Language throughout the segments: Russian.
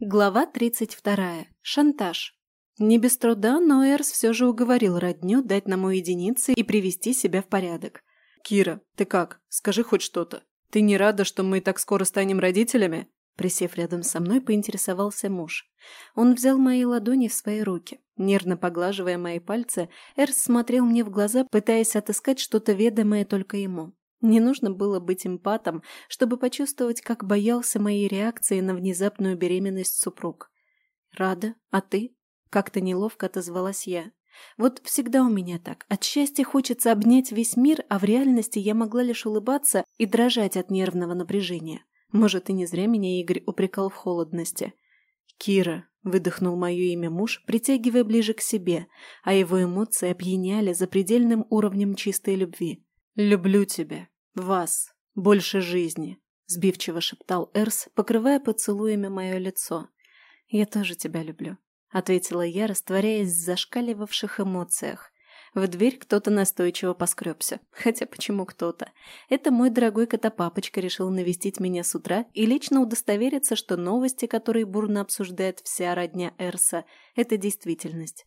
Глава 32. Шантаж. Не без труда, но Эрс все же уговорил родню дать нам уединиться и привести себя в порядок. «Кира, ты как? Скажи хоть что-то. Ты не рада, что мы так скоро станем родителями?» Присев рядом со мной, поинтересовался муж. Он взял мои ладони в свои руки. Нервно поглаживая мои пальцы, Эрс смотрел мне в глаза, пытаясь отыскать что-то ведомое только ему. Не нужно было быть эмпатом, чтобы почувствовать, как боялся моей реакции на внезапную беременность супруг. «Рада, а ты?» – как-то неловко отозвалась я. Вот всегда у меня так. От счастья хочется обнять весь мир, а в реальности я могла лишь улыбаться и дрожать от нервного напряжения. Может, и не зря меня Игорь упрекал в холодности. «Кира», — выдохнул мое имя муж, притягивая ближе к себе, а его эмоции опьяняли запредельным уровнем чистой любви. «Люблю тебя. Вас. Больше жизни», — сбивчиво шептал Эрс, покрывая поцелуями мое лицо. «Я тоже тебя люблю», — ответила я, растворяясь в зашкаливавших эмоциях. В дверь кто-то настойчиво поскребся. Хотя почему кто-то? Это мой дорогой котопапочка решил навестить меня с утра и лично удостовериться, что новости, которые бурно обсуждает вся родня Эрса, это действительность.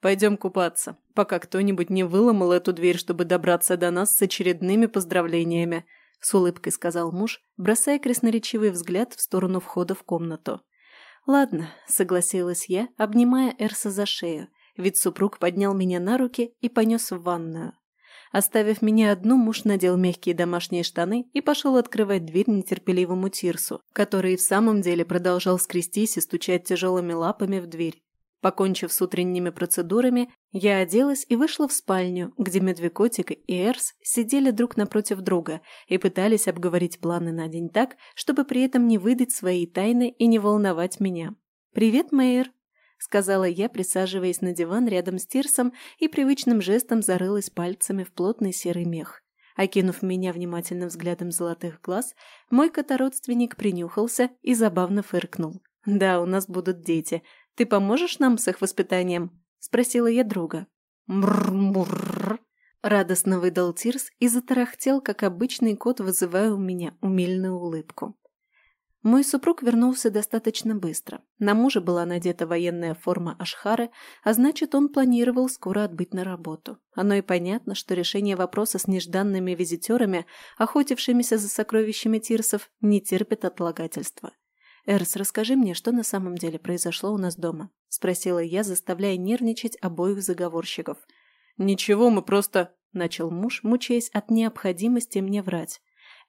«Пойдем купаться, пока кто-нибудь не выломал эту дверь, чтобы добраться до нас с очередными поздравлениями», с улыбкой сказал муж, бросая красноречивый взгляд в сторону входа в комнату. «Ладно», — согласилась я, обнимая Эрса за шею, ведь супруг поднял меня на руки и понес в ванную. Оставив меня одну, муж надел мягкие домашние штаны и пошел открывать дверь нетерпеливому Тирсу, который в самом деле продолжал скрестись и стучать тяжелыми лапами в дверь. Покончив с утренними процедурами, я оделась и вышла в спальню, где Медвекотик и Эрс сидели друг напротив друга и пытались обговорить планы на день так, чтобы при этом не выдать свои тайны и не волновать меня. «Привет, Мэйр!» — сказала я, присаживаясь на диван рядом с Тирсом и привычным жестом зарылась пальцами в плотный серый мех. Окинув меня внимательным взглядом золотых глаз, мой котородственник принюхался и забавно фыркнул. «Да, у нас будут дети. Ты поможешь нам с их воспитанием?» — спросила я друга. «Мрррр!» — радостно выдал Тирс и затарахтел, как обычный кот, вызывая у меня умильную улыбку. Мой супруг вернулся достаточно быстро. На мужа была надета военная форма Ашхары, а значит, он планировал скоро отбыть на работу. Оно и понятно, что решение вопроса с нежданными визитерами, охотившимися за сокровищами тирсов, не терпит отлагательства. «Эрс, расскажи мне, что на самом деле произошло у нас дома?» – спросила я, заставляя нервничать обоих заговорщиков. «Ничего, мы просто...» – начал муж, мучаясь от необходимости мне врать.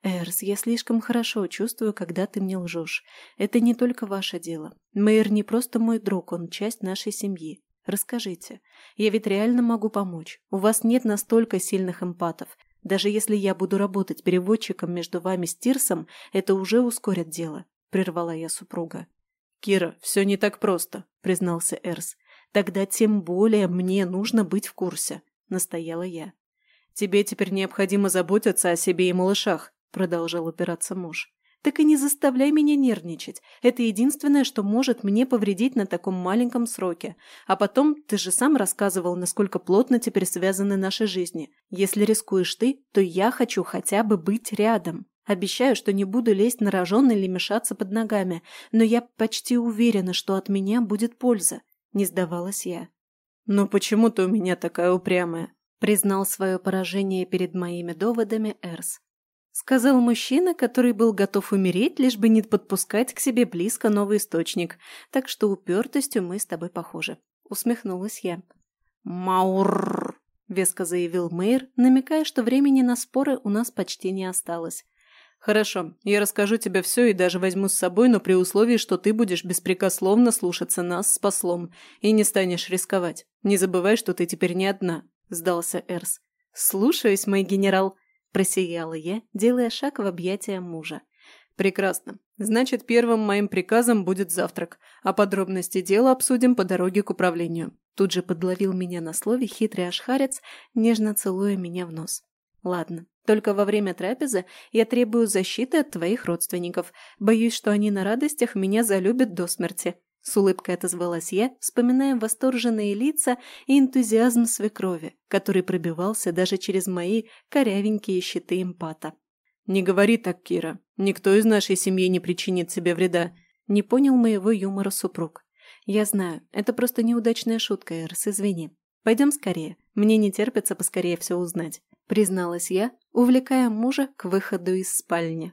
«Эрс, я слишком хорошо чувствую, когда ты мне лжешь. Это не только ваше дело. Мэйр не просто мой друг, он часть нашей семьи. Расскажите. Я ведь реально могу помочь. У вас нет настолько сильных эмпатов. Даже если я буду работать переводчиком между вами с Тирсом, это уже ускорит дело», — прервала я супруга. «Кира, все не так просто», — признался Эрс. «Тогда тем более мне нужно быть в курсе», — настояла я. «Тебе теперь необходимо заботиться о себе и малышах», – продолжал упираться муж. «Так и не заставляй меня нервничать. Это единственное, что может мне повредить на таком маленьком сроке. А потом, ты же сам рассказывал, насколько плотно теперь связаны наши жизни. Если рискуешь ты, то я хочу хотя бы быть рядом. Обещаю, что не буду лезть на рожон или мешаться под ногами, но я почти уверена, что от меня будет польза», – не сдавалась я. «Но почему ты у меня такая упрямая?» – признал свое поражение перед моими доводами Эрс. Сказал мужчина, который был готов умереть, лишь бы не подпускать к себе близко новый источник. Так что упертостью мы с тобой похожи. Усмехнулась я. «Маур!» – веско заявил мэр, намекая, что времени на споры у нас почти не осталось. «Хорошо, я расскажу тебе все и даже возьму с собой, но при условии, что ты будешь беспрекословно слушаться нас с послом и не станешь рисковать. Не забывай, что ты теперь не одна», – сдался Эрс. «Слушаюсь, мой генерал», Просияла я, делая шаг в объятия мужа. «Прекрасно. Значит, первым моим приказом будет завтрак, а подробности дела обсудим по дороге к управлению». Тут же подловил меня на слове хитрый ашхарец, нежно целуя меня в нос. «Ладно, только во время трапезы я требую защиты от твоих родственников. Боюсь, что они на радостях меня залюбят до смерти. С улыбкой отозвалась я, вспоминая восторженные лица и энтузиазм свекрови, который пробивался даже через мои корявенькие щиты эмпата. «Не говори так, Кира. Никто из нашей семьи не причинит себе вреда». Не понял моего юмора супруг. «Я знаю, это просто неудачная шутка, Эрс, извини. Пойдем скорее. Мне не терпится поскорее все узнать», призналась я, увлекая мужа к выходу из спальни.